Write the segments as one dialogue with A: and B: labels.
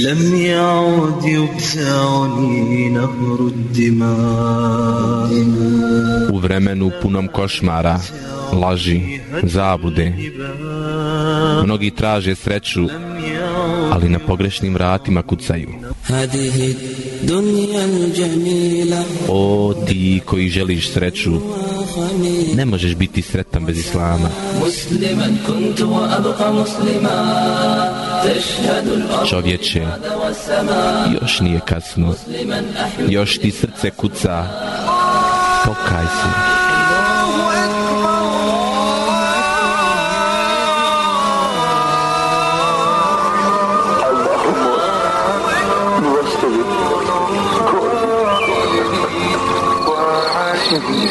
A: لم يعد يبتعني نهر الدماء
B: U vremenu punom košmara, laži, zabude, mnogi traže sreću, ali na pogrešnim vratima kucaju.
A: هذه الدنيا الجميلة
B: O ti koji želiš sreću, ne možeš biti sretan bez Islama.
A: مسلما كنت وأبقى مسلما تشهد الأرض
B: Čovječe, još nije kasno, još ti srce kuca, pokaj se. Thank you.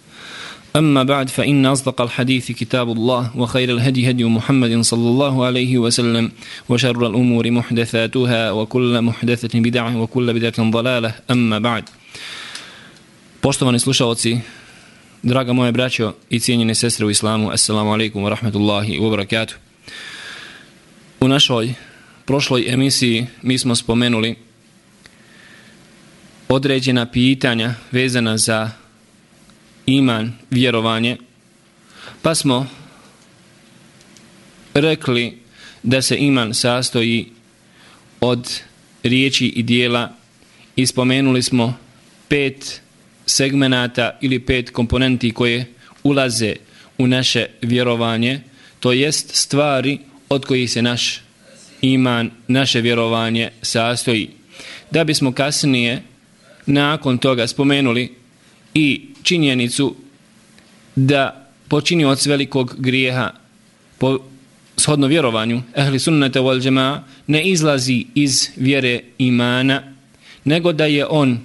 C: أما بعد فإن أصدق الحديث كتاب الله وخير الهدي هدي محمد صلى الله عليه وسلم وشر الأمور محدثاتها وكل محدثة بدعة وكل بدعة ضلالة أما بعد Poštovani slušalci, draga moje braćo i cijenjene sestre u islamu, assalamu alaikum wa rahmatullahi wa barakatuh. U našoj prošloj emisiji mi smo spomenuli određena pitanja vezana za iman, vjerovanje, pa smo rekli da se iman sastoji od riječi i dijela i spomenuli smo pet segmenata ili pet komponenti koje ulaze u naše vjerovanje, to jest stvari od kojih se naš iman, naše vjerovanje sastoji. Da bismo kasnije nakon toga spomenuli i činjenicu da počinioc velikog grijeha po shodno vjerovanju ehli sunnata wal jamaa ne izlazi iz vjere imana nego da je on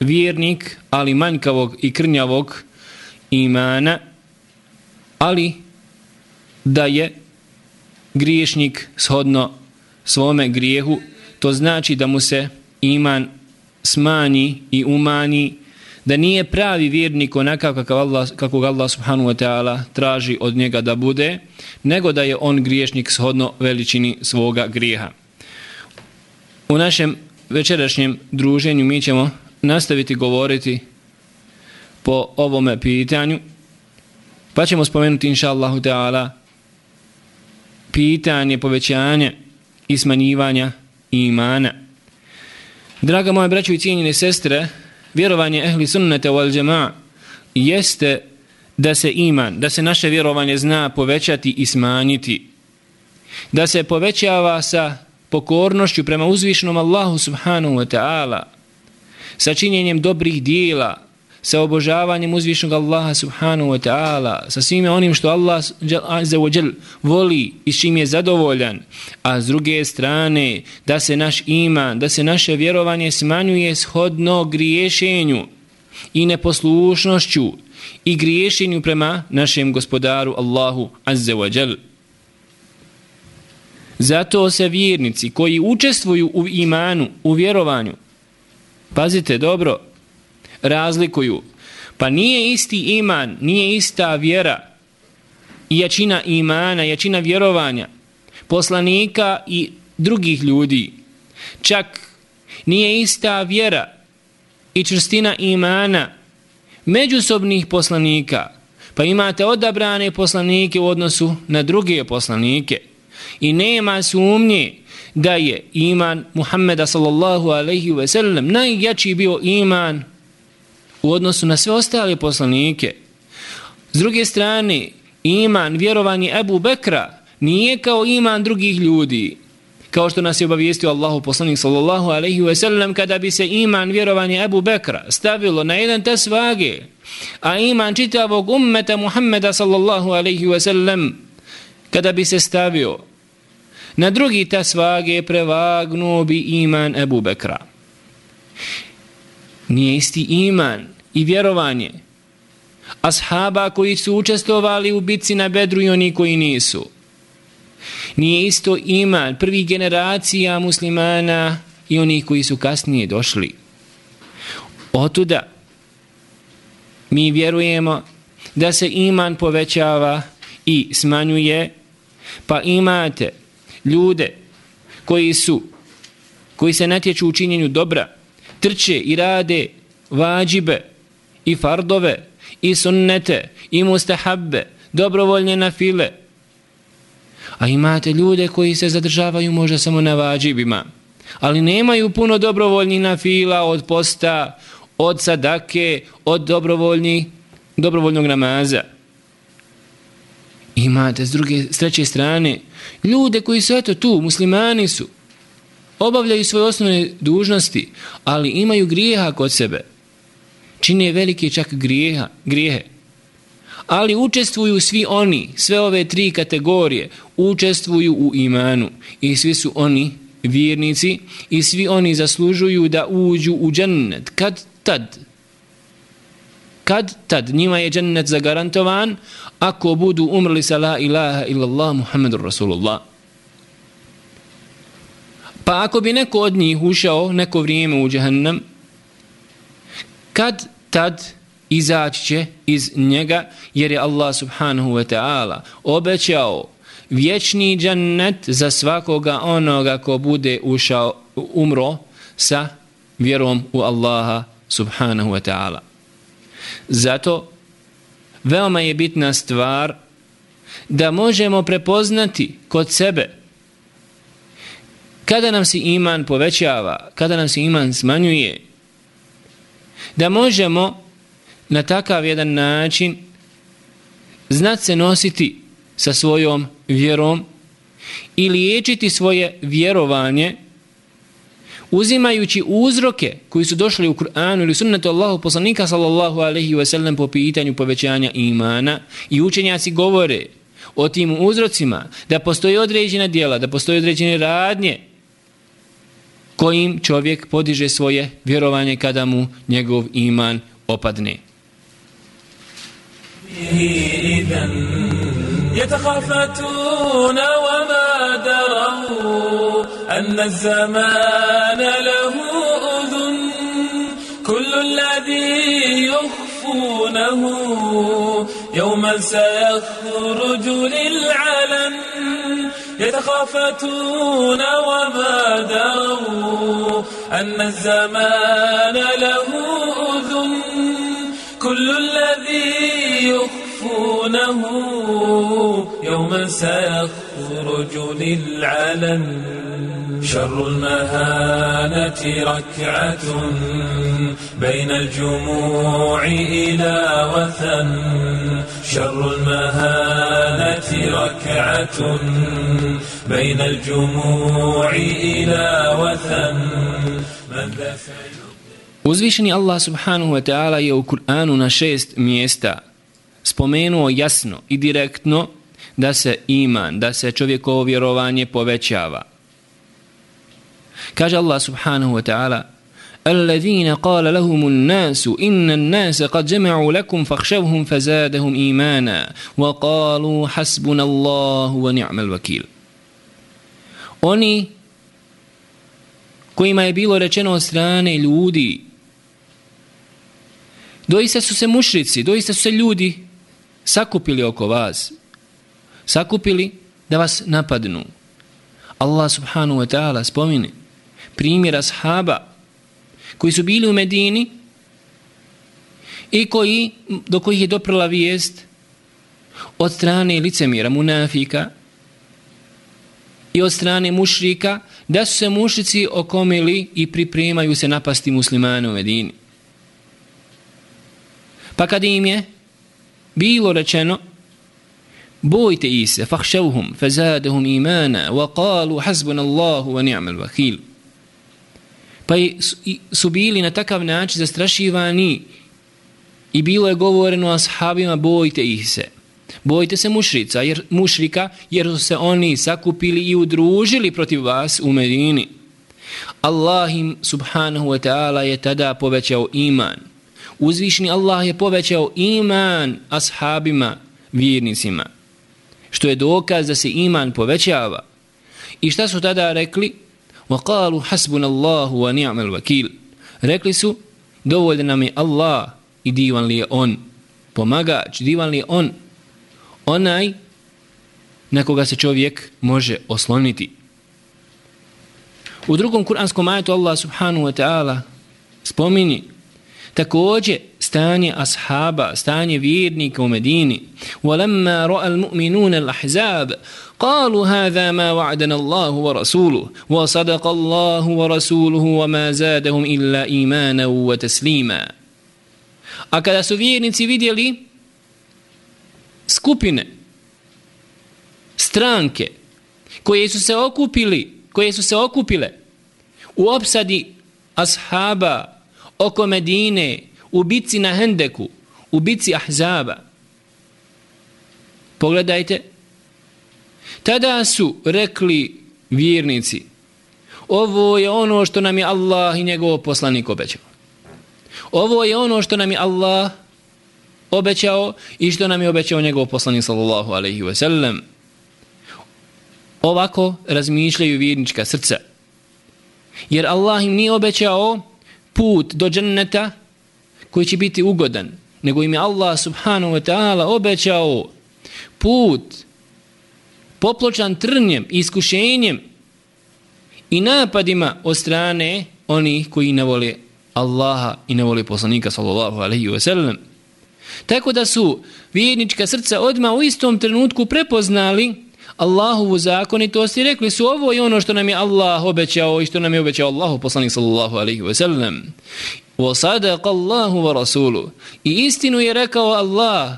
C: vjernik ali manjkavog i krnjavog imana ali da je griješnik shodno svome grijehu to znači da mu se iman smanji i umanji da nije pravi vjernik onakav kakav Allah, kakvog Allah subhanahu wa ta'ala traži od njega da bude, nego da je on griješnik shodno veličini svoga grijeha. U našem večerašnjem druženju mi ćemo nastaviti govoriti po ovome pitanju, pa ćemo spomenuti inša Allahu ta'ala pitanje povećanja i smanjivanja imana. Draga moja braćo i cijenjene sestre, vjerovanje ehli sunnete wal jamaa jeste da se iman, da se naše vjerovanje zna povećati i smanjiti. Da se povećava sa pokornošću prema uzvišnom Allahu subhanahu wa ta'ala, sa činjenjem dobrih dijela, sa obožavanjem uzvišnog Allaha subhanahu wa ta'ala, sa svime onim što Allah azza wa jal voli i s čim je zadovoljan, a s druge strane da se naš iman, da se naše vjerovanje smanjuje shodno griješenju i neposlušnošću i griješenju prema našem gospodaru Allahu azza wa. Zato se vjernici koji učestvuju u imanu, u vjerovanju, pazite dobro, razlikuju. Pa nije isti iman, nije ista vjera i jačina imana, jačina vjerovanja poslanika i drugih ljudi. Čak nije ista vjera i črstina imana međusobnih poslanika. Pa imate odabrane poslanike u odnosu na druge poslanike. I nema sumnje da je iman Muhammeda sallallahu alaihi ve sellem najjači bio iman u odnosu na sve ostale poslanike. S druge strane, iman, vjerovanje Ebu Bekra nije kao iman drugih ljudi. Kao što nas je obavijestio Allahu poslanik sallallahu alaihi ve sellem kada bi se iman, vjerovanje Ebu Bekra stavilo na jedan te svage, a iman čitavog ummeta Muhammeda sallallahu alaihi ve sellem kada bi se stavio na drugi te svage prevagnuo bi iman Ebu Bekra. Nije isti iman i vjerovanje ashaba koji su učestovali u bitci na Bedru i oni koji nisu. Nije isto iman prvih generacija muslimana i oni koji su kasnije došli. Otuda mi vjerujemo da se iman povećava i smanjuje, pa imate ljude koji su koji se natječu u činjenju dobra, trče i rade vađibe i fardove i sunnete i mustahabbe, dobrovoljne na file. A imate ljude koji se zadržavaju možda samo na vađibima, ali nemaju puno dobrovoljnih na fila od posta, od sadake, od dobrovoljnih, dobrovoljnog namaza. Imate s druge, s treće strane, ljude koji su eto tu, muslimani su, obavljaju svoje osnovne dužnosti, ali imaju grijeha kod sebe. Čine velike čak grijeha, grijehe. Ali učestvuju svi oni, sve ove tri kategorije, učestvuju u imanu. I svi su oni vjernici i svi oni zaslužuju da uđu u džennet. Kad tad? Kad tad? Njima je džennet zagarantovan ako budu umrli sa la ilaha illallah Muhammedur Rasulullah. Pa ako bi neko od njih ušao neko vrijeme u džahannam, kad tad izaći će iz njega, jer je Allah subhanahu wa ta'ala obećao vječni džennet za svakoga onoga ko bude ušao, umro sa vjerom u Allaha subhanahu wa ta'ala. Zato veoma je bitna stvar da možemo prepoznati kod sebe kada nam se iman povećava, kada nam se iman smanjuje, da možemo na takav jedan način znat se nositi sa svojom vjerom i liječiti svoje vjerovanje uzimajući uzroke koji su došli u Kur'anu ili sunnetu Allahu poslanika sallallahu alaihi wa sallam po pitanju povećanja imana i učenjaci govore o tim uzrocima da postoje određena dijela, da postoje određene radnje kojim čovjek podiže svoje vjerovanje kada mu njegov iman opadne. يتخافتون وما دروا أن الزمان له أذن كل الذي يخفونه يوما سيخرج للعلن يتخافتون وما دروا أن الزمان له أذن. كل الذي يخفونه يوما سيخرج للعلن. شر المهانة ركعة بين الجموع إلى وثن. شر المهانة ركعة بين الجموع إلى وثن. من Uzvišeni Allah subhanahu wa ta'ala je u Kur'anu na šest mjesta. spomenuo jasno i direktno da se iman, da se čovjekovo vjerovanje povećava. Kaže Allah subhanahu wa ta'ala الذين قال لهم الناس إن الناس قد جمعوا لكم فاخشوهم فزادهم إيمانا وقالوا حسبنا الله ونعم الوكيل Oni kojima je bilo rečeno od strane ljudi doista su se mušrici, doista su se ljudi sakupili oko vas sakupili da vas napadnu Allah subhanahu wa ta'ala spomini primjera sahaba koji su bili u Medini i koji, do kojih je doprla vijest od strane licemira munafika i od strane mušrika da su se mušici okomili i pripremaju se napasti muslimane u Medini. Pa kad im je bilo rečeno bojte Isa, se fahšavhum fazadahum imana wa qalu hasbun Allahu wa ni'mal wakil pa su bili na takav način zastrašivani i bilo je govoreno ashabima bojte ih se Bojte se mušrica, jer, mušrika, jer su se oni sakupili i udružili protiv vas u Medini. Allah im subhanahu wa ta'ala je tada povećao iman Uzvišni Allah je povećao iman ashabima, vjernicima. Što je dokaz da se iman povećava. I šta su tada rekli? وَقَالُوا حَسْبُنَ اللَّهُ وَنِعْمَ الْوَكِيلُ Rekli su, dovoljno nam je Allah i divan li je On. Pomagač, divan li je On. Onaj na koga se čovjek može osloniti. U drugom kuranskom ajetu Allah subhanahu wa ta'ala spomini također stanje ashaba, stanje vjernika u Medini. وَلَمَّا رَأَ الْمُؤْمِنُونَ الْأَحْزَابِ قالوا هذا ما وعدنا الله ورسوله وصدق الله ورسوله وما زادهم إلا إيمانا وتسليما A kada su vjernici vidjeli skupine, stranke koje su se okupili, koje su se okupile u opsadi ashaba oko Medine, u bici na Hendeku, u bici Ahzaba. Pogledajte, tada su rekli vjernici, ovo je ono što nam je Allah i njegov poslanik obećao. Ovo je ono što nam je Allah obećao i što nam je obećao njegov poslanik sallallahu alaihi ve sellem. Ovako razmišljaju vjernička srca. Jer Allah im nije obećao put do dženneta koji će biti ugodan, nego im je Allah subhanahu wa ta'ala obećao put popločan trnjem, iskušenjem i napadima od strane onih koji ne vole Allaha i ne vole poslanika sallallahu alaihi wa sallam. Tako da su vjernička srca odma u istom trenutku prepoznali Allahovu zakonitost i rekli su ovo je ono što nam je Allah obećao i što nam je obećao Allahu poslanik sallallahu alaihi wa sallam. Wa sadaqa Allahu wa rasulu. I istinu je rekao Allah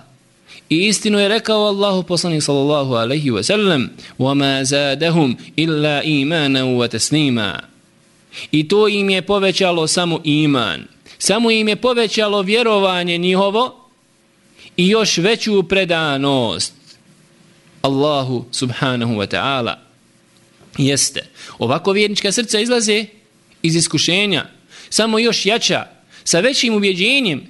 C: I istinu je rekao Allahu poslanik sallallahu alaihi wa sallam وَمَا زَادَهُمْ إِلَّا إِيمَانًا وَتَسْنِيمًا I to im je povećalo samo iman. Samo im je povećalo vjerovanje njihovo i još veću predanost Allahu subhanahu wa ta'ala. Jeste. Ovako vjernička srca izlaze iz iskušenja. Samo još jača. Sa većim ubjeđenjem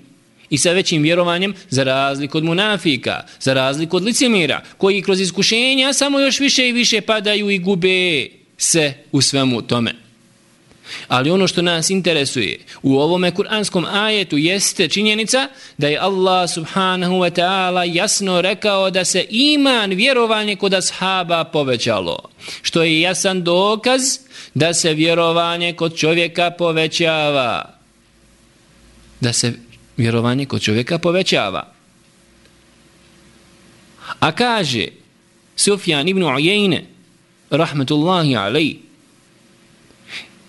C: i sa većim vjerovanjem za razliku od munafika, za razliku od licemira, koji kroz iskušenja samo još više i više padaju i gube se u svemu tome. Ali ono što nas interesuje u ovome kuranskom ajetu jeste činjenica da je Allah subhanahu wa ta'ala jasno rekao da se iman vjerovanje kod ashaba povećalo. Što je jasan dokaz da se vjerovanje kod čovjeka povećava. Da se vjerovanje kod čovjeka povećava. A kaže Sufjan ibn Ujejne rahmetullahi alaih,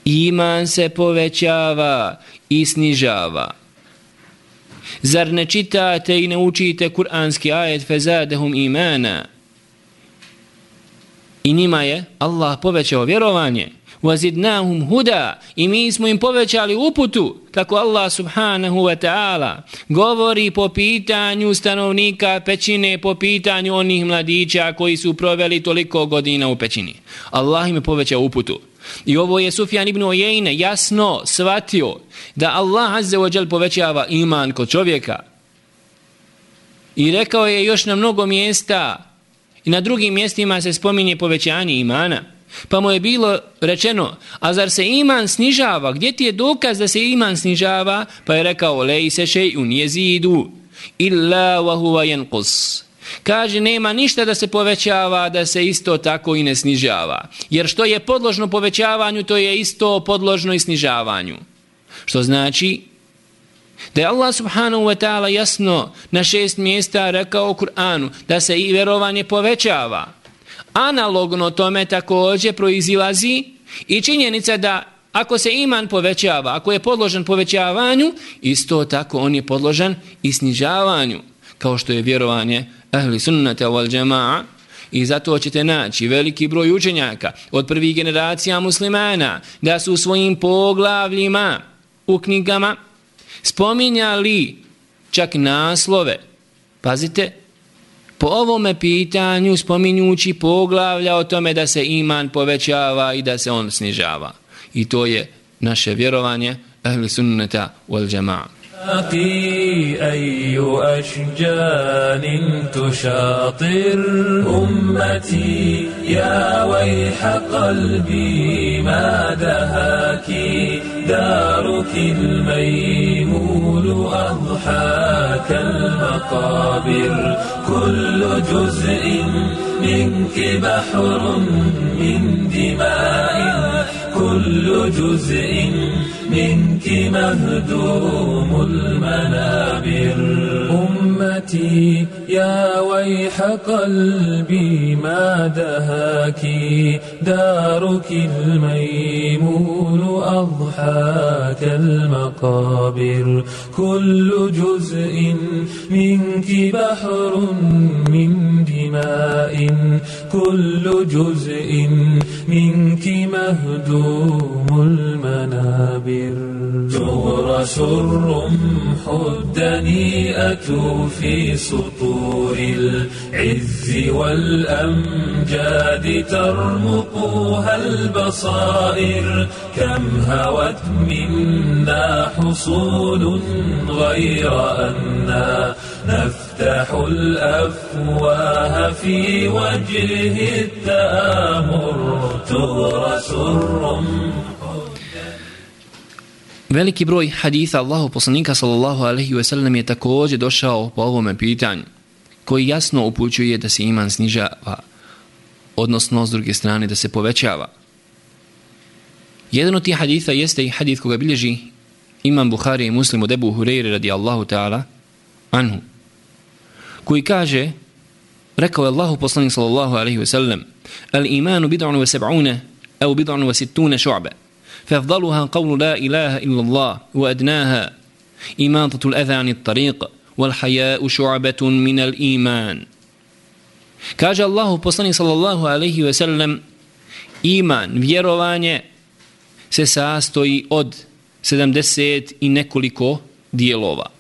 C: iman se povećava i snižava. Zar ne čitate i ne učite kuranski ajet fezadehum imana? I njima je Allah povećao vjerovanje. Wazidnahum huda i mi smo im povećali uputu kako Allah subhanahu wa ta'ala govori po pitanju stanovnika pećine po pitanju onih mladića koji su proveli toliko godina u pećini. Allah im je povećao uputu. I ovo je Sufjan ibn Ojejne jasno shvatio da Allah azze ođel povećava iman kod čovjeka. I rekao je još na mnogo mjesta i na drugim mjestima se spominje povećanje imana. Pa mu je bilo rečeno, a zar se iman snižava? Gdje ti je dokaz da se iman snižava? Pa je rekao, lej se šej un jezidu illa wa huwa yanqus. Kaže, nema ništa da se povećava, da se isto tako i ne snižava. Jer što je podložno povećavanju, to je isto podložno i snižavanju. Što znači da je Allah subhanahu wa ta'ala jasno na šest mjesta rekao u Kur'anu da se i verovanje povećava. Analogno tome također proizilazi i činjenica da ako se iman povećava, ako je podložen povećavanju, isto tako on je podložen i snižavanju, kao što je vjerovanje ahli sunnata wal jama'a i zato ćete naći veliki broj učenjaka od prvih generacija muslimana da su u svojim poglavljima u knjigama spominjali čak naslove pazite po ovome pitanju spominjući poglavlja o tome da se iman povećava i da se on snižava. I to je naše vjerovanje ahli sunneta wal jama'a.
D: أخي أي أشجان تشاطر أمتي. يا ويح قلبي ما دهاك. دارك الميمون أضحاك المقابر. كل جزء منك بحر من دماء كل جزء منك مهدوم المنابر. أمتي يا ويح قلبي ما دهاك؟ دارك الميمون أضحاك المقابر. كل جزء منك بحر من دماء كل جزء منك مهدوم المنابر. تغرس الرمح الدنيئة في سطور العز والأمجاد ترمقها البصائر. كم هوت منا حصول غير أنا نفتح الأفواه في وجه التآمر تغرس الرمح
C: Veliki broj haditha Allahu poslanika sallallahu alaihi ve sellem je također došao po ovome pitanju koji jasno upućuje da se iman snižava odnosno s druge strane da se povećava. Jedan od tih haditha jeste i hadith koga bilježi imam Buhari i muslim od Ebu Hureyre radijallahu ta'ala anhu koji kaže rekao je Allahu poslanik sallallahu alaihi ve sellem al imanu bid'un wa seb'une au bid'un wa sittune šu'be فافضلها قول لا إله إلا الله وأدناها إماطة الأذى عن الطريق والحياء شعبة من الإيمان Kaže Allahu poslanik sallallahu alaihi ve sellem iman, vjerovanje se sastoji od 70 i nekoliko dijelova.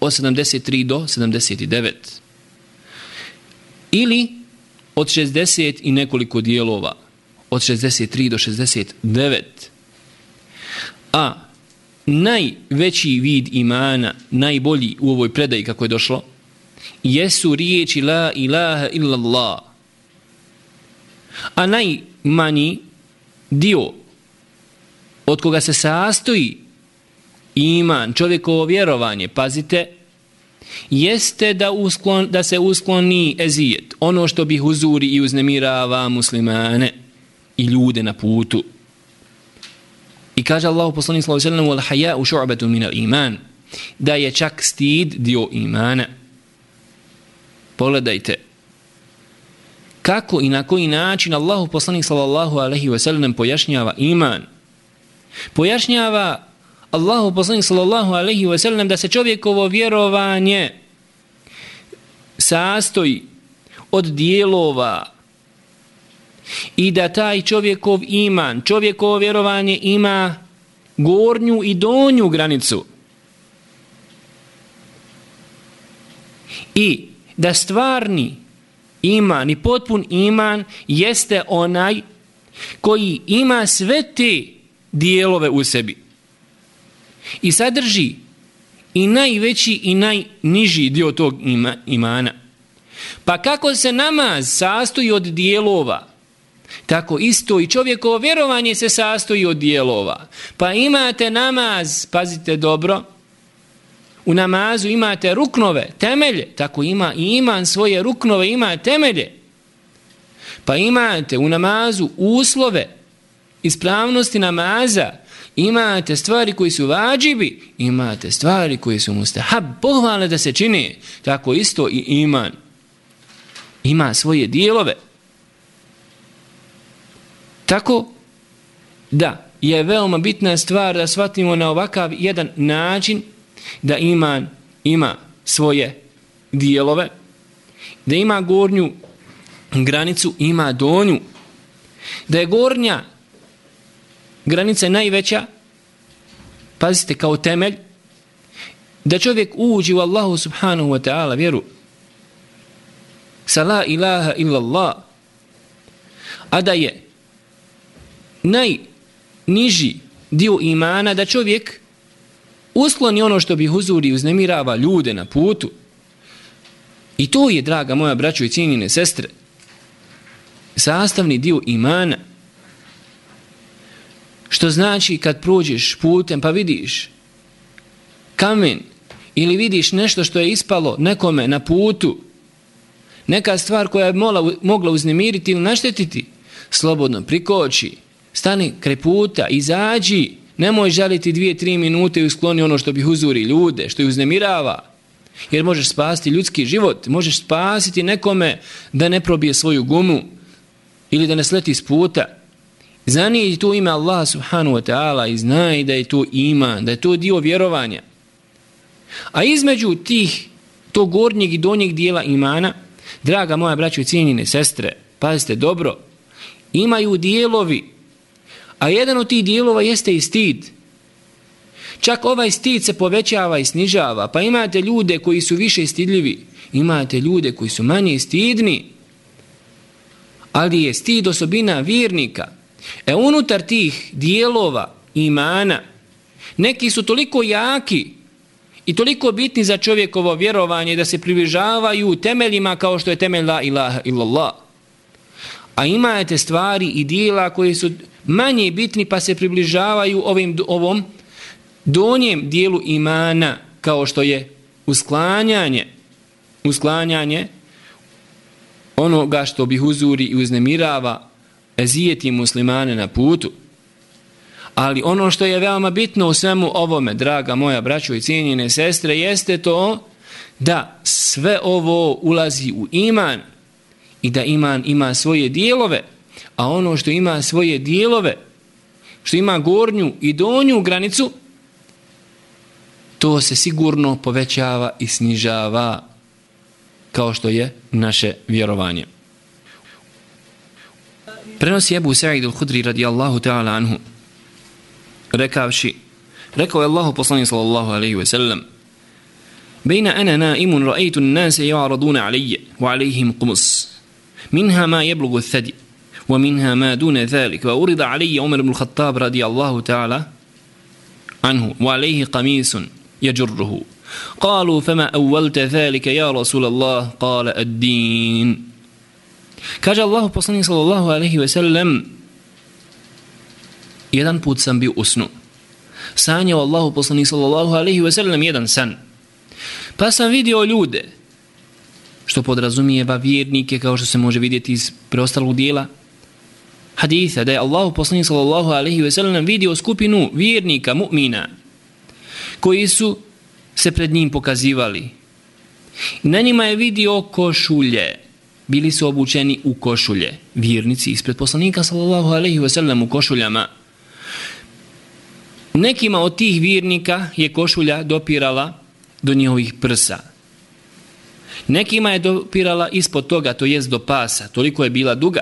C: Od 73 do 79. Ili od 60 i nekoliko dijelova. Od 63 do 69. A najveći vid imana, najbolji u ovoj predaji kako je došlo, jesu riječi la ilaha illallah. A najmanji dio od koga se sastoji iman, čovjekovo vjerovanje, pazite, jeste da, usklon, da se uskloni ezijet, ono što bi huzuri i uznemirava muslimane i ljude na putu. I kaže Allahu poslanik sallallahu alejhi ve sellem: "Wal haya'u shu'batun min al-iman." Da je čak stid dio imana. Pogledajte kako i na koji način Allahu poslanik sallallahu alejhi ve sellem pojašnjava iman. Pojašnjava Allahu poslanik sallallahu alaihi ve sellem da se čovjekovo vjerovanje sastoji od dijelova i da taj čovjekov iman, čovjekovo vjerovanje ima gornju i donju granicu. I da stvarni iman i potpun iman jeste onaj koji ima sve te dijelove u sebi. I sadrži i najveći i najniži dio tog ima, imana. Pa kako se namaz sastoji od dijelova, Tako isto i čovjekovo vjerovanje se sastoji od dijelova. Pa imate namaz, pazite dobro, u namazu imate ruknove, temelje, tako ima i iman svoje ruknove, ima temelje. Pa imate u namazu uslove, ispravnosti namaza, imate stvari koji su vađibi, imate stvari koji su mustahab, pohvale da se čini, tako isto i iman. Ima svoje dijelove. Tako da je veoma bitna stvar da shvatimo na ovakav jedan način da iman ima svoje dijelove, da ima gornju granicu, ima donju, da je gornja granica je najveća, pazite kao temelj, da čovjek uđi u Allahu subhanahu wa ta'ala vjeru, sa la ilaha illallah, a da je najniži dio imana da čovjek uskloni ono što bi huzuri uznemirava ljude na putu. I to je, draga moja braćo i cijenine sestre, sastavni dio imana. Što znači kad prođeš putem pa vidiš kamen ili vidiš nešto što je ispalo nekome na putu, neka stvar koja je mola, mogla uznemiriti ili naštetiti, slobodno prikoči, stani kraj puta, izađi, nemoj žaliti dvije, tri minute i uskloni ono što bi uzuri ljude, što ih uznemirava. Jer možeš spasiti ljudski život, možeš spasiti nekome da ne probije svoju gumu ili da ne sleti s puta. Zani to ime Allah subhanahu wa ta'ala i znaj da je to iman, da je to dio vjerovanja. A između tih, to gornjeg i donjeg dijela imana, draga moja braćo i cijenine sestre, pazite dobro, imaju dijelovi, a jedan od tih dijelova jeste i stid. Čak ovaj stid se povećava i snižava, pa imate ljude koji su više stidljivi, imate ljude koji su manje stidni, ali je stid osobina vjernika. E unutar tih dijelova imana, neki su toliko jaki i toliko bitni za čovjekovo vjerovanje da se približavaju temeljima kao što je temelj la ilaha illallah. A imate stvari i dijela koje su manje bitni pa se približavaju ovim, ovom donjem dijelu imana kao što je usklanjanje usklanjanje onoga što bi huzuri i uznemirava ezijeti muslimane na putu. Ali ono što je veoma bitno u svemu ovome, draga moja braćo i cijenjene sestre, jeste to da sve ovo ulazi u iman i da iman ima svoje dijelove, a ono što ima svoje dijelove, što ima gornju i donju granicu, to se sigurno povećava i snižava kao što je naše vjerovanje. Prenosi Ebu Sa'id al-Hudri radijallahu ta'ala anhu, rekavši, rekao je Allahu poslani sallallahu alaihi wa sallam, بين أنا نائم رأيت الناس يعرضون علي وعليهم قمص منها ما يبلغ الثدي ومنها ما دون ذلك وأرض علي عمر بن الخطاب رضي الله تعالى عنه وعليه قميص يجره قالوا فما أولت ذلك يا رسول الله قال الدين Kaže Allahu poslanik sallallahu alejhi ve sellem jedan put sam bio usnu. Sanjao Allahu poslanik sallallahu alejhi ve sellem jedan san. Pa sam vidio ljude što podrazumijeva vjernike kao što se može vidjeti iz preostalog dijela haditha da je Allahu poslanik sallallahu alejhi ve sellem vidio skupinu vjernika mu'mina koji su se pred njim pokazivali. Na njima je vidio košulje. Bili su obučeni u košulje. Vjernici ispred poslanika sallallahu alaihi ve sellem u košuljama. Nekima od tih vjernika je košulja dopirala do njihovih prsa. Nekima je dopirala ispod toga, to jest do pasa. Toliko je bila duga.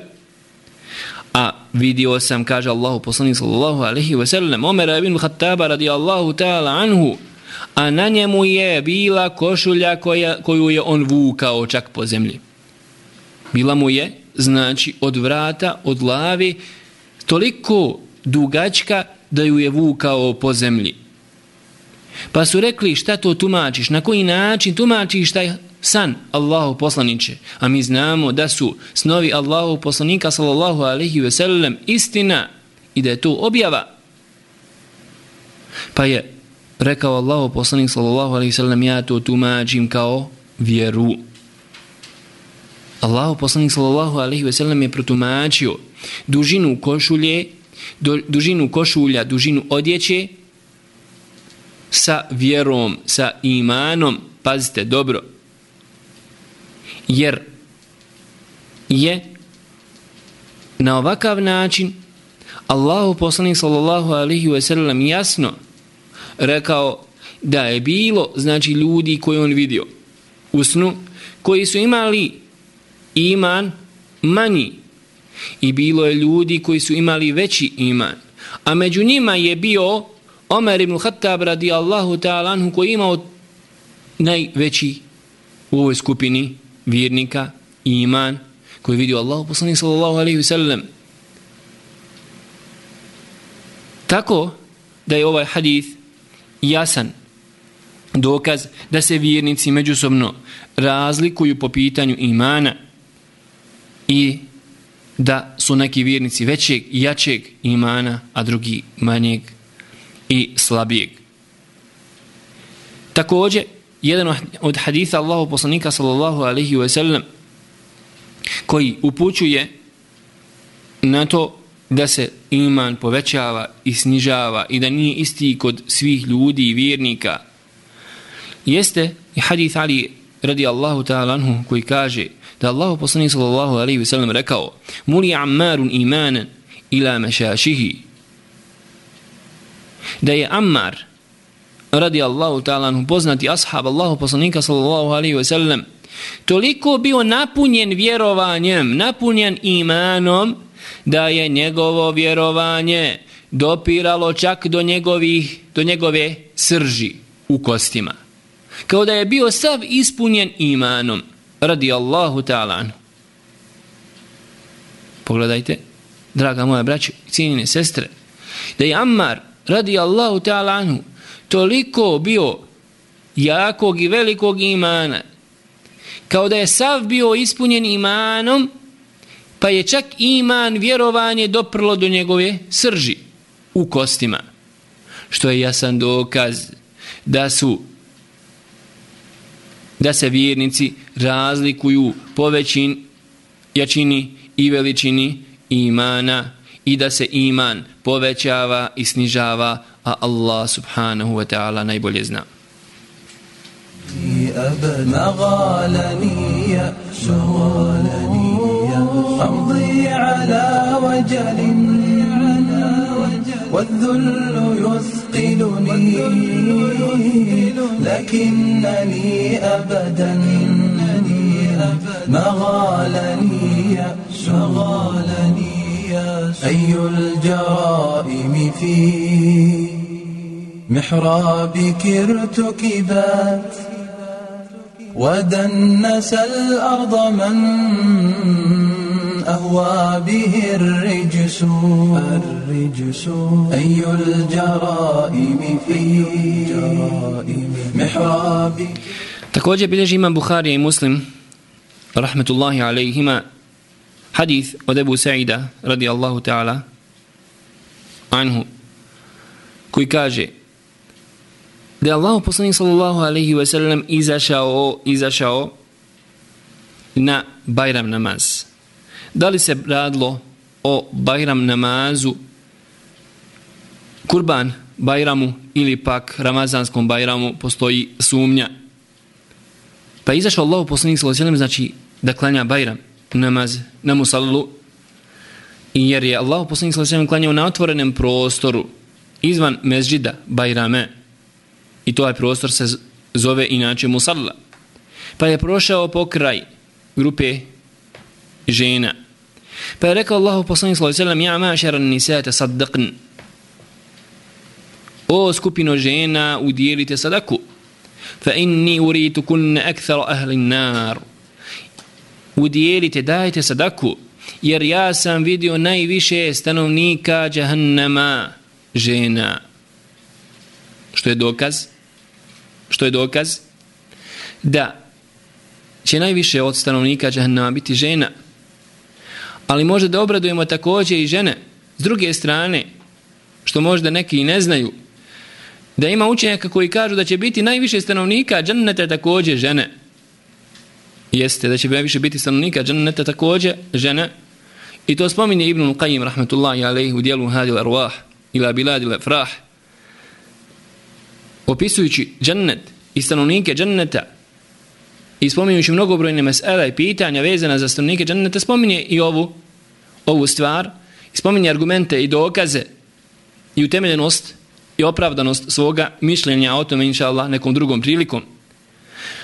C: A vidio sam, kaže Allahu poslanik sallallahu alaihi ve sellem, Omer ibn Khattaba radijallahu ta'ala anhu, a na njemu je bila košulja koja, koju je on vukao čak po zemlji. Bila mu je, znači, od vrata, od glavi, toliko dugačka da ju je vukao po zemlji. Pa su rekli šta to tumačiš, na koji način tumačiš taj san Allahu poslaniće. A mi znamo da su snovi Allahu poslanika sallallahu alaihi ve sellem istina i da je to objava. Pa je rekao Allahu poslanik sallallahu alaihi ve sellem ja to tumačim kao vjeru. Allahu poslanik sallallahu alejhi ve sellem je protumačio dužinu košulje, dužinu košulja, dužinu odjeće sa vjerom, sa imanom. Pazite dobro. Jer je na ovakav način Allahu poslanik sallallahu alejhi ve sellem jasno rekao da je bilo znači ljudi koji on vidio u snu koji su imali iman manji. I bilo je ljudi koji su imali veći iman. A među njima je bio Omer ibn Khattab radijallahu ta'ala anhu koji imao najveći u ovoj skupini vjernika iman koji vidio Allah poslanik sallallahu alaihi ve sellem. Tako da je ovaj hadith jasan dokaz da se vjernici međusobno razlikuju po pitanju imana i da su neki vjernici većeg i jačeg imana, a drugi manjeg i slabijeg. Također, jedan od haditha Allahu poslanika sallallahu alaihi wa sallam koji upućuje na to da se iman povećava i snižava i da nije isti kod svih ljudi i vjernika jeste i hadith Ali radi Allahu ta'ala anhu koji kaže da Allahu poslanik sallallahu alaihi wa sallam rekao muli ammarun imanan ila mešašihi da je Ammar radi Allahu ta'ala poznati ashab Allahu poslanika sallallahu alaihi wa sallam toliko bio napunjen vjerovanjem napunjen imanom da je njegovo vjerovanje dopiralo čak do njegovih do njegove srži u kostima. Kao da je bio sav ispunjen imanom radi Allahu ta'ala pogledajte draga moja braća i cijenine sestre da je Ammar radi Allahu ta'ala toliko bio jakog i velikog imana kao da je sav bio ispunjen imanom pa je čak iman vjerovanje doprlo do njegove srži u kostima što je jasan dokaz da su da se vjernici razlikuju po većin jačini i veličini imana i da se iman povećava i snižava a Allah subhanahu wa ta'ala najbolje zna مغالني شغالني أمضي على وجل والذل يثقلني لكنني أبدا مغالني شغالني أي الجرائم في محرابك ارتكبات ودنس الأرض من أهوى به الرجس الرجس أي الجرائم في محرابك Također bilježi imam Buharija i Muslim, rahmetullahi alaihima, hadith od Ebu Sa'ida, radijallahu ta'ala, anhu, koji kaže da je Allah poslanik sallallahu alaihi wa sallam izašao, izašao na Bajram namaz. Da li se radilo o Bajram namazu, kurban Bajramu ili pak Ramazanskom Bajramu postoji sumnja. Pa je izašao Allah poslanik sallallahu alaihi znači da klanja Bajram namaz na musallu. Jer je Allah poslanik sallallahu alaihi klanjao na otvorenem prostoru izvan mezđida Bajrame. I to je prostor se zove inače Musalla. Pa je prošao po kraj grupe žena pa je rekao Allahu poslanik sallallahu alejhi ve sellem ja mašara nisa tasaddaqn o skupino žena udjelite sadaku fa inni uritu kunna akthar ahli an-nar udjelite dajte sadaku jer ja sam vidio najviše stanovnika džahannama žena. Što je dokaz? Što je dokaz? Da će najviše od stanovnika džahnama biti žena. Ali može da obradujemo također i žene. S druge strane, što možda neki i ne znaju, da ima učenjaka koji kažu da će biti najviše stanovnika džanneta također žene. Jeste, da će najviše biti stanovnika džanneta također žene. I to spominje Ibn Qayyim rahmetullahi alaihi u dijelu Hadil Arwah ila Biladil Afrah, frah opisujući džennet i stanovnike dženneta i spominjući mnogobrojne mesele i pitanja vezana za stanovnike dženneta spominje i ovu ovu stvar i spominje argumente i dokaze i utemeljenost i opravdanost svoga mišljenja o tome inša Allah nekom drugom prilikom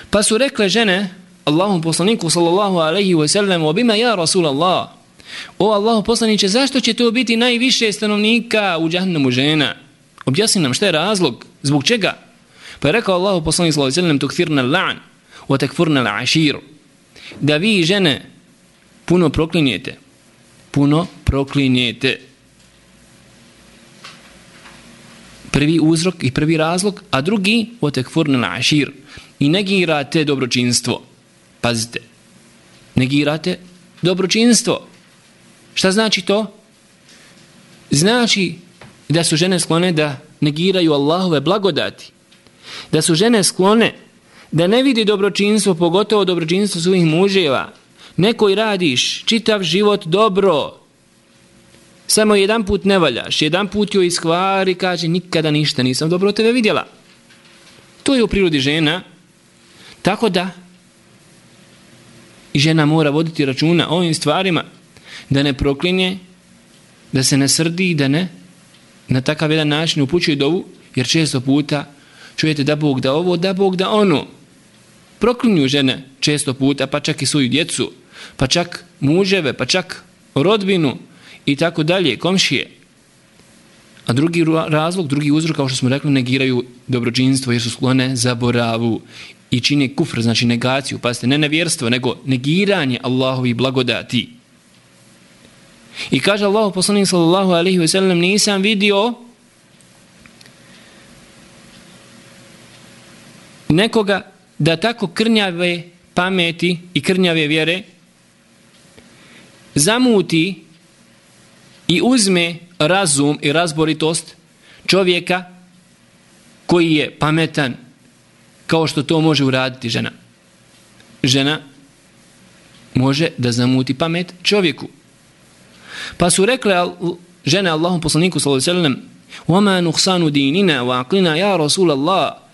C: pa su rekle žene Allahom poslaniku sallallahu alaihi wa sallam obima ja Rasul Allah O Allahu poslaniće, zašto će to biti najviše stanovnika u džahnemu žena? Objasni nam šta je razlog, zbog čega? Pa je rekao Allahu poslanik sallallahu alejhi ve sellem tukfirna la'n wa الْعَشِيرُ ashir da vi žene puno proklinjete. Puno proklinjete. Prvi uzrok i prvi razlog, a drugi وَتَكْفُرْنَ الْعَشِيرُ I negirate dobročinstvo. Pazite. Negirate dobročinstvo. Šta znači to? Znači da su žene sklone da negiraju Allahove blagodati. Da su žene sklone da ne vidi dobročinstvo, pogotovo dobročinstvo svojih muževa. Nekoj radiš čitav život dobro. Samo jedan put ne valjaš, jedan put joj iskvari, kaže nikada ništa nisam dobro tebe vidjela. To je u prirodi žena. Tako da i žena mora voditi računa o ovim stvarima da ne proklinje, da se ne srdi, da ne na takav jedan način upućuje dovu, jer često puta čujete da Bog da ovo, da Bog da ono. Proklinju žene često puta, pa čak i svoju djecu, pa čak muževe, pa čak rodbinu i tako dalje, komšije. A drugi razlog, drugi uzrok, kao što smo rekli, negiraju dobročinstvo jer su sklone zaboravu i čine kufr, znači negaciju, pa ste ne nevjerstvo, nego negiranje Allahovi blagodati. I kaže Allah poslanik sallallahu alaihi ve sellem nisam vidio nekoga da tako krnjave pameti i krnjave vjere zamuti i uzme razum i razboritost čovjeka koji je pametan kao što to može uraditi žena. Žena može da zamuti pamet čovjeku. Pa su rekle žene Allahom poslaniku sallallahu alejhi ve sellem: "Wa ma nuqsanu dinina wa aqlina ya Rasul Allah."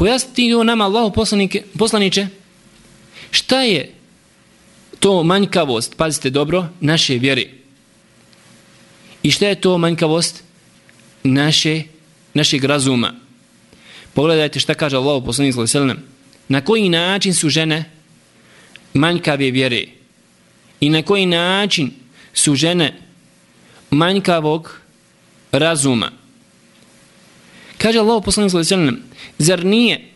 C: Pojasni o nama Allahu poslaniče, poslanice. Šta je to manjkavost, pazite dobro, naše vjere. I šta je to manjkavost naše, našeg razuma? Pogledajte šta kaže Allah poslanik sallallahu alejhi ve sellem. Na koji način su žene manjkave vjere? I na koji način su žene manjkavog razuma. Kaže Allah poslanik sallallahu alejhi ve sellem: Zar nije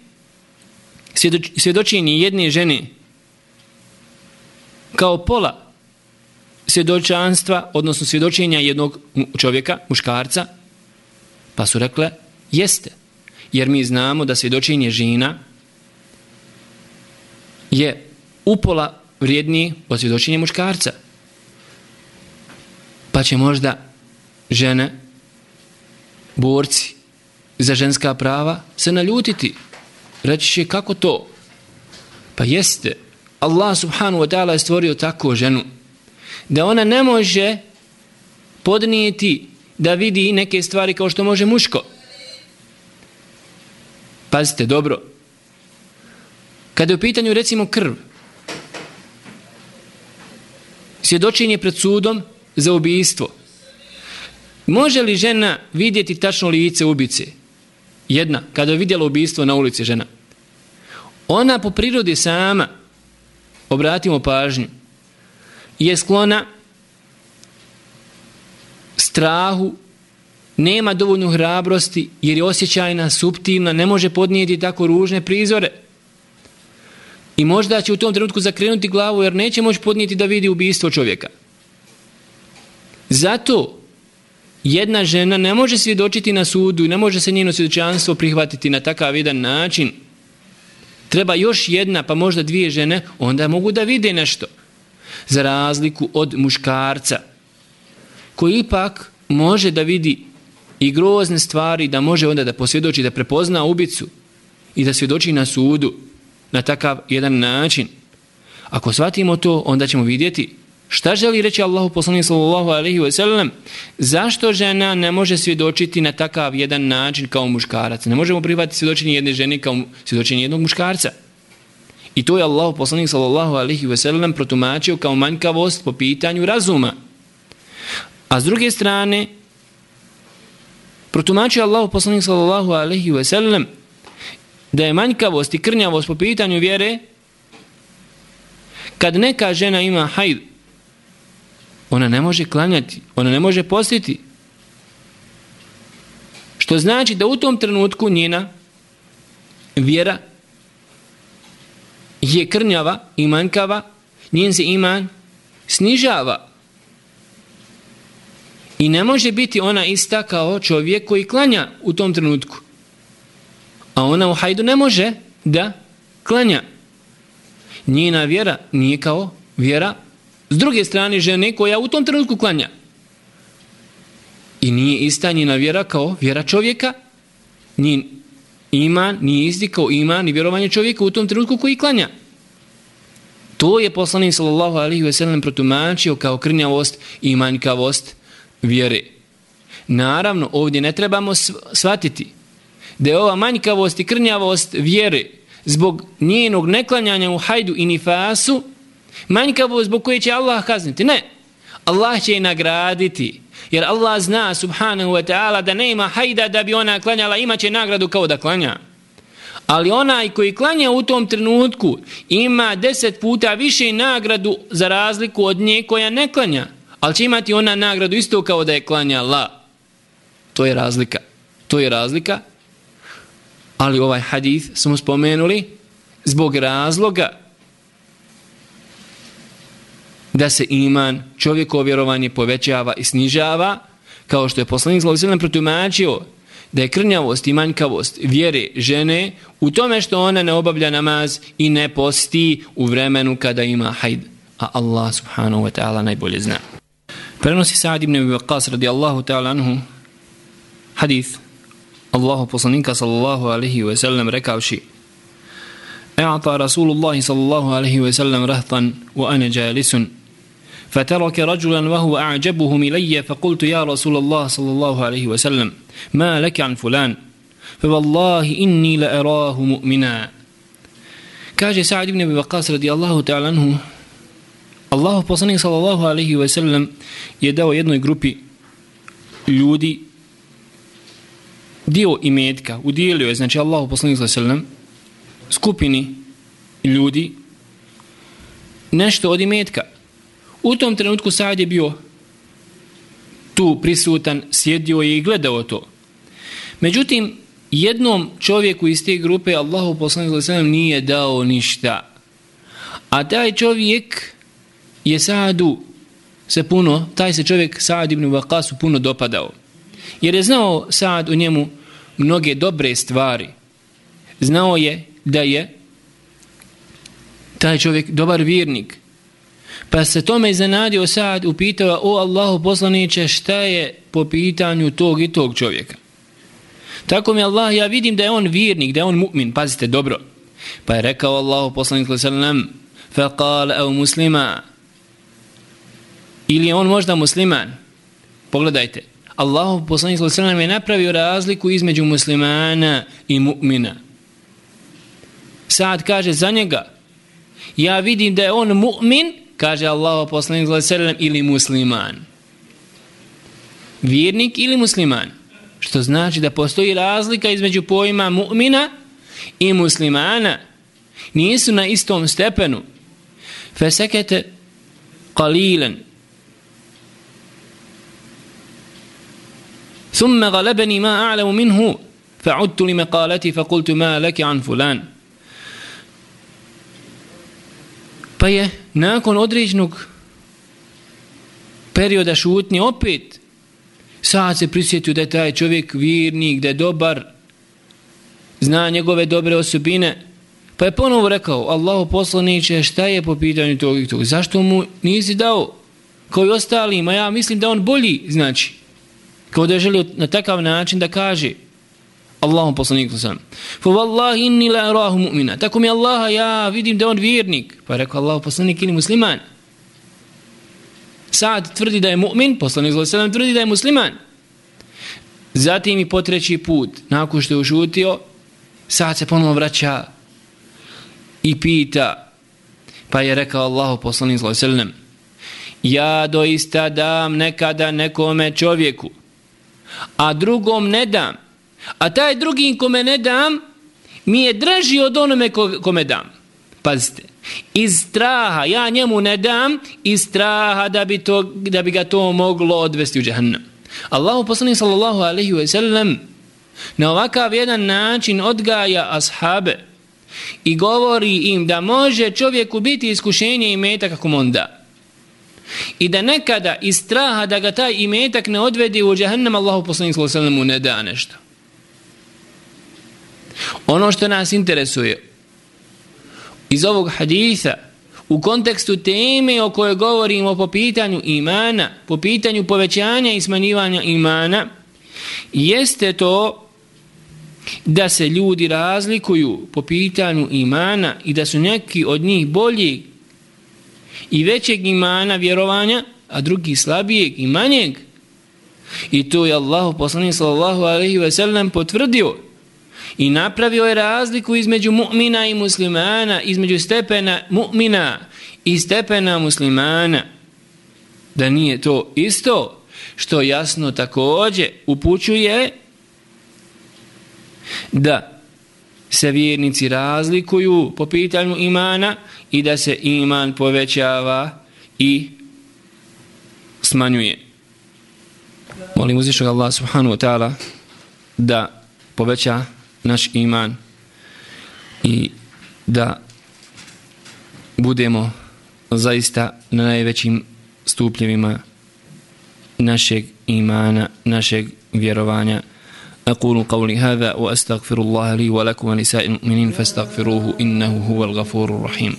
C: svjedočenje jedne žene kao pola svjedočanstva, odnosno svjedočenja jednog čovjeka, muškarca? Pa su rekle, jeste. Jer mi znamo da svjedočenje žena je upola vrijedniji od svjedočenja muškarca pa će možda žene, borci za ženska prava se naljutiti. Reći će kako to? Pa jeste, Allah subhanu wa ta'ala je stvorio tako ženu da ona ne može podnijeti da vidi neke stvari kao što može muško. Pazite, dobro. Kada je u pitanju recimo krv, svjedočenje pred sudom, za ubijstvo. Može li žena vidjeti tačno lice ubice? Jedna, kada je vidjela ubijstvo na ulici žena. Ona po prirodi sama, obratimo pažnju, je sklona strahu, nema dovoljnu hrabrosti jer je osjećajna, subtilna, ne može podnijeti tako ružne prizore. I možda će u tom trenutku zakrenuti glavu jer neće moći podnijeti da vidi ubijstvo čovjeka. Zato jedna žena ne može svjedočiti na sudu i ne može se njeno svjedočanstvo prihvatiti na takav jedan način. Treba još jedna, pa možda dvije žene, onda mogu da vide nešto. Za razliku od muškarca, koji ipak može da vidi i grozne stvari, da može onda da posvjedoči, da prepozna ubicu i da svjedoči na sudu na takav jedan način. Ako shvatimo to, onda ćemo vidjeti Šta želi reći Allahu poslanik sallallahu alejhi ve sellem? Zašto žena ne može svjedočiti na takav jedan način kao muškarac? Ne možemo prihvatiti svjedočenje jedne žene kao svjedočenje jednog muškarca. I to je Allahu poslanik sallallahu alejhi ve sellem protumačio kao manjkavost po pitanju razuma. A s druge strane protumačio Allahu poslanik sallallahu alejhi ve sellem da je manjkavost i krnjavost po pitanju vjere kad neka žena ima hajd ona ne može klanjati, ona ne može postiti. Što znači da u tom trenutku njena vjera je krnjava i manjkava njen se iman snižava. I ne može biti ona ista kao čovjek koji klanja u tom trenutku. A ona u hajdu ne može da klanja. Njena vjera nije kao vjera s druge strane žene koja u tom trenutku klanja. I nije ista njena vjera kao vjera čovjeka. Njen iman nije isti kao iman i vjerovanje čovjeka u tom trenutku koji klanja. To je poslanik sallallahu alaihi ve sellem protumačio kao krnjavost i manjkavost vjere. Naravno, ovdje ne trebamo shvatiti da je ova manjkavost i krnjavost vjere zbog njenog neklanjanja u hajdu i nifasu manjkavost zbog koje će Allah kazniti. Ne, Allah će je nagraditi. Jer Allah zna subhanahu wa ta'ala da ne ima hajda da bi ona klanjala, imaće nagradu kao da klanja. Ali onaj koji klanja u tom trenutku ima deset puta više nagradu za razliku od nje koja ne klanja. Ali će imati ona nagradu isto kao da je klanjala. To je razlika. To je razlika. Ali ovaj hadith smo spomenuli zbog razloga da se iman čovjekovo vjerovanje povećava i snižava, kao što je poslanik zlovisljena protumačio da je krnjavost i manjkavost vjere žene u tome što ona ne obavlja namaz i ne posti u vremenu kada ima hajd. A Allah subhanahu wa ta'ala najbolje zna. Prenosi Sa'ad ibn Ibaqas radijallahu ta'ala anhu hadith Allahu poslanika sallallahu alaihi wa sallam rekavši E'ata Rasulullahi sallallahu alaihi wa sallam rahtan wa ane jalisun فترك رجلا وهو أعجبهم إلي فقلت يا رسول الله صلى الله عليه وسلم ما لك عن فلان فوالله إني لأراه مؤمنا كاجي سعد بن أبي وقاص رضي الله تعالى عنه الله poslanik sallallahu alaihi wa sallam je dao jednoj grupi ljudi dio imetka, udijelio je, znači Allah poslanik sallallahu alaihi wa sallam skupini ljudi nešto od imetka. U tom trenutku Saad je bio tu prisutan, sjedio je i gledao to. Međutim, jednom čovjeku iz te grupe Allahu poslanik sallallahu nije dao ništa. A taj čovjek je Saadu se puno, taj se čovjek Saad ibn Waqasu puno dopadao. Jer je znao Saad u njemu mnoge dobre stvari. Znao je da je taj čovjek dobar vjernik. Pa se tome iznenadio Saad upitao o Allahu poslaniće šta je po pitanju tog i tog čovjeka. Tako mi Allah, ja vidim da je on vjernik, da je on mu'min, pazite dobro. Pa je rekao Allahu poslanik sallam, faqal au muslima, ili je on možda musliman? Pogledajte, Allahu poslanik sallam je napravio razliku između muslimana i mu'mina. Sad kaže za njega, ja vidim da je on mu'min, kaže Allah poslanik sallam ili musliman. Vjernik ili musliman. Što znači da postoji razlika između pojma mu'mina i muslimana. Nisu na istom stepenu. Fesekete qalilan ثم غلبني ما أعلم منه فعدت لمقالتي فقلت ما لك عن فلان Pa je nakon određenog perioda šutnje opet sad se prisjetio da je taj čovjek virnik, da je dobar, zna njegove dobre osobine. Pa je ponovo rekao, Allahu poslaniće, šta je po pitanju tog i tog? Zašto mu nisi dao kao i ostalima? Ja mislim da on bolji, znači kao da je želio na takav način da kaže Allahom poslaniku sallam. fa wallahi inni la arahu mu'mina tako mi Allaha ja vidim da on vjernik pa rekao Allah poslanik ili musliman Sad tvrdi da je mu'min poslanik sallallahu tvrdi da je musliman zatim i po treći put nakon što je ušutio sad se ponovno vraća i pita pa je rekao Allah poslanik sallallahu ja doista dam nekada nekome čovjeku a drugom ne dam. A taj drugi kome ne dam, mi je draži od onome kome dam. Pazite, iz straha, ja njemu ne dam, iz straha da bi, to, da bi ga to moglo odvesti u džahannam. Allahu poslani sallallahu alaihi wa sallam na ovakav jedan način odgaja ashabe i govori im da može čovjeku biti iskušenje i meta kako mu on da. I da nekada iz straha da ga taj imetak ne odvedi u džahannam Allahu poslanik sallallahu alejhi mu ne da nešto. Ono što nas interesuje iz ovog hadisa u kontekstu teme o kojoj govorimo po pitanju imana, po pitanju povećanja i smanjivanja imana, jeste to da se ljudi razlikuju po pitanju imana i da su neki od njih bolji i većeg imana vjerovanja, a drugi slabijeg i manjeg. I to je Allah poslanik sallallahu alaihi ve sellem potvrdio i napravio je razliku između mu'mina i muslimana, između stepena mu'mina i stepena muslimana. Da nije to isto što jasno takođe upućuje da se vjernici razlikuju po pitanju imana i da se iman povećava i smanjuje. Molim uzvišnog Allah subhanahu wa ta'ala da poveća naš iman i da budemo zaista na najvećim stupljevima našeg imana, našeg vjerovanja. أقول قولي هذا وأستغفر الله لي ولكم ولسائر المؤمنين فاستغفروه إنه هو الغفور الرحيم